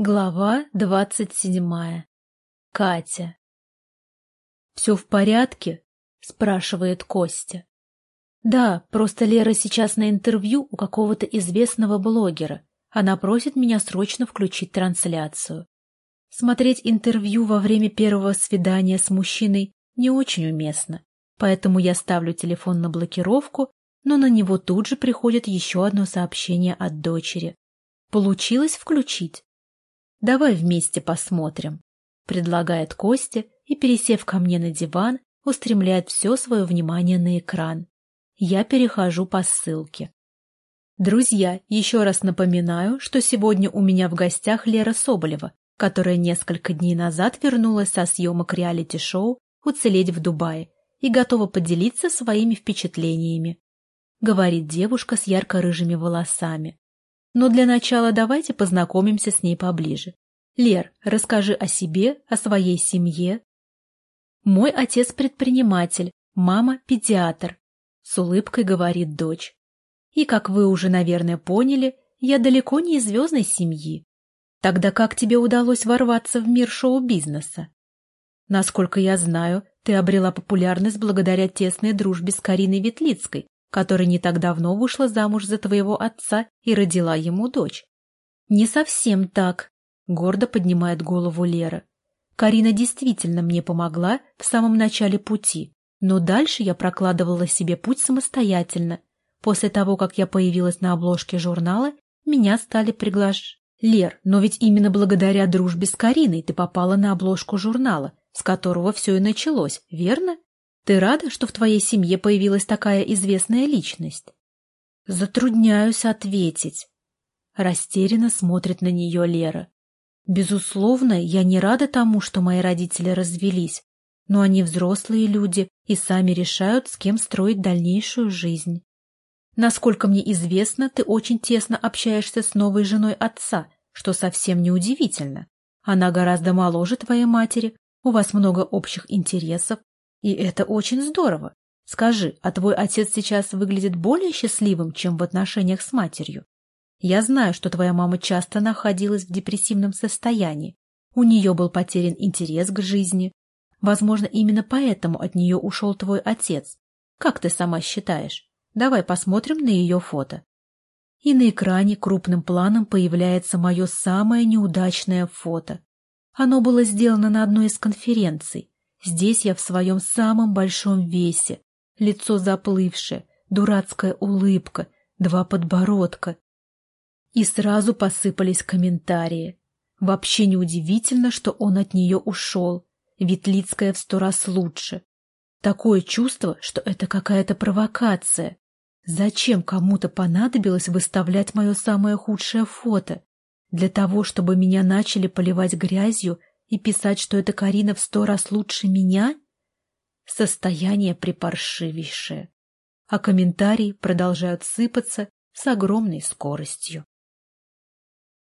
Глава двадцать седьмая. Катя. «Все в порядке?» — спрашивает Костя. «Да, просто Лера сейчас на интервью у какого-то известного блогера. Она просит меня срочно включить трансляцию. Смотреть интервью во время первого свидания с мужчиной не очень уместно, поэтому я ставлю телефон на блокировку, но на него тут же приходит еще одно сообщение от дочери. Получилось включить?» «Давай вместе посмотрим», — предлагает Костя и, пересев ко мне на диван, устремляет все свое внимание на экран. Я перехожу по ссылке. Друзья, еще раз напоминаю, что сегодня у меня в гостях Лера Соболева, которая несколько дней назад вернулась со съемок реалити-шоу «Уцелеть в Дубае» и готова поделиться своими впечатлениями. Говорит девушка с ярко-рыжими волосами. Но для начала давайте познакомимся с ней поближе. Лер, расскажи о себе, о своей семье. Мой отец предприниматель, мама педиатр, с улыбкой говорит дочь. И, как вы уже, наверное, поняли, я далеко не из звездной семьи. Тогда как тебе удалось ворваться в мир шоу-бизнеса? Насколько я знаю, ты обрела популярность благодаря тесной дружбе с Кариной Ветлицкой, которая не так давно вышла замуж за твоего отца и родила ему дочь. Не совсем так, гордо поднимает голову Лера. Карина действительно мне помогла в самом начале пути, но дальше я прокладывала себе путь самостоятельно. После того, как я появилась на обложке журнала, меня стали приглашать. Лер, но ведь именно благодаря дружбе с Кариной ты попала на обложку журнала, с которого все и началось, верно? Ты рада, что в твоей семье появилась такая известная личность? Затрудняюсь ответить. Растерянно смотрит на нее Лера. Безусловно, я не рада тому, что мои родители развелись, но они взрослые люди и сами решают, с кем строить дальнейшую жизнь. Насколько мне известно, ты очень тесно общаешься с новой женой отца, что совсем не удивительно. Она гораздо моложе твоей матери, у вас много общих интересов, и это очень здорово. Скажи, а твой отец сейчас выглядит более счастливым, чем в отношениях с матерью? Я знаю, что твоя мама часто находилась в депрессивном состоянии. У нее был потерян интерес к жизни. Возможно, именно поэтому от нее ушел твой отец. Как ты сама считаешь? Давай посмотрим на ее фото. И на экране крупным планом появляется мое самое неудачное фото. Оно было сделано на одной из конференций. Здесь я в своем самом большом весе. Лицо заплывшее, дурацкая улыбка, два подбородка. И сразу посыпались комментарии. Вообще неудивительно, что он от нее ушел. Ветлицкая в сто раз лучше. Такое чувство, что это какая-то провокация. Зачем кому-то понадобилось выставлять мое самое худшее фото? Для того, чтобы меня начали поливать грязью и писать, что эта Карина в сто раз лучше меня? Состояние припаршивейшее. А комментарии продолжают сыпаться с огромной скоростью.